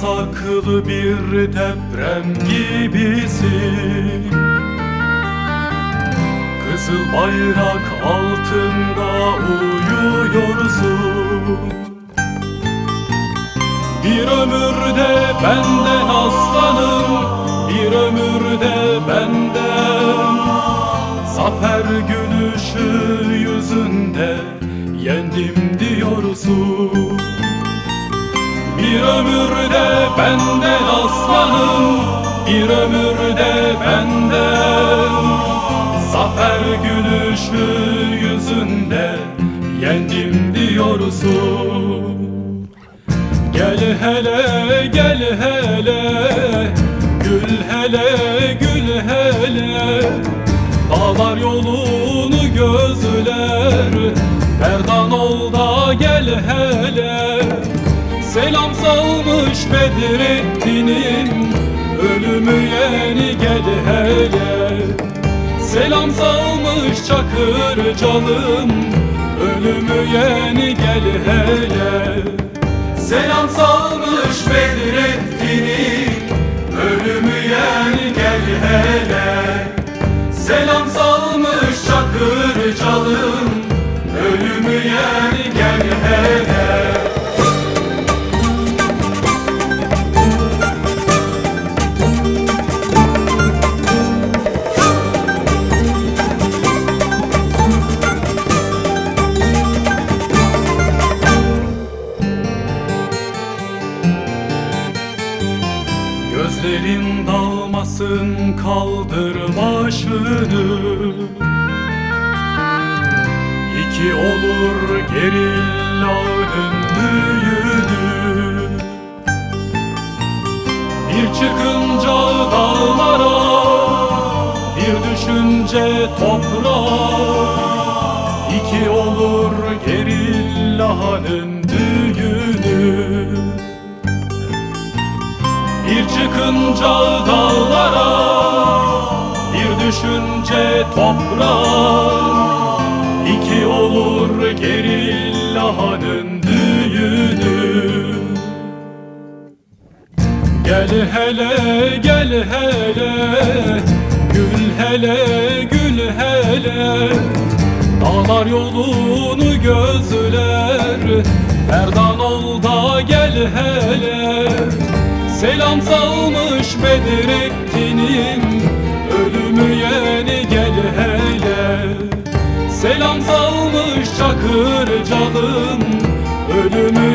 saklı bir deprem gibisin. Kızıl bayrak altında uyuyorsun. Bir ömürde benden aslanım Bir ömürde benden. Zafer gülüşü yüzünde Yendim diyorsun Bir ömürde benden aslanım Bir ömürde benden. Zafer gülüşü yüzünde Yendim diyorsun. Gel hele gel hele Gül hele gül hele. Dağlar yolunu gözler Berdan ol da gel hele salmış Bedrettin'in Ölümü yeni gel hele Selam salmış Çakır canım Ölümü yeni gel hele Selam salmış Bedrettin'in Dalmasın kaldır başını İki olur gerillanın büyüdü Bir çıkınca dağlara Bir düşünce toprağa. İki olur gerillahanın düğünü çıkınca dağlara Bir düşünce toprağa. İki olur gerillahanın düğünü. Gel hele gel hele Gül hele gül hele. Dağlar yolunu gözler Erdan ol da gel hele Selam salmış Bedrettin'in Ölümü yeni gel hele. Selam salmış Çakır canım Ölümü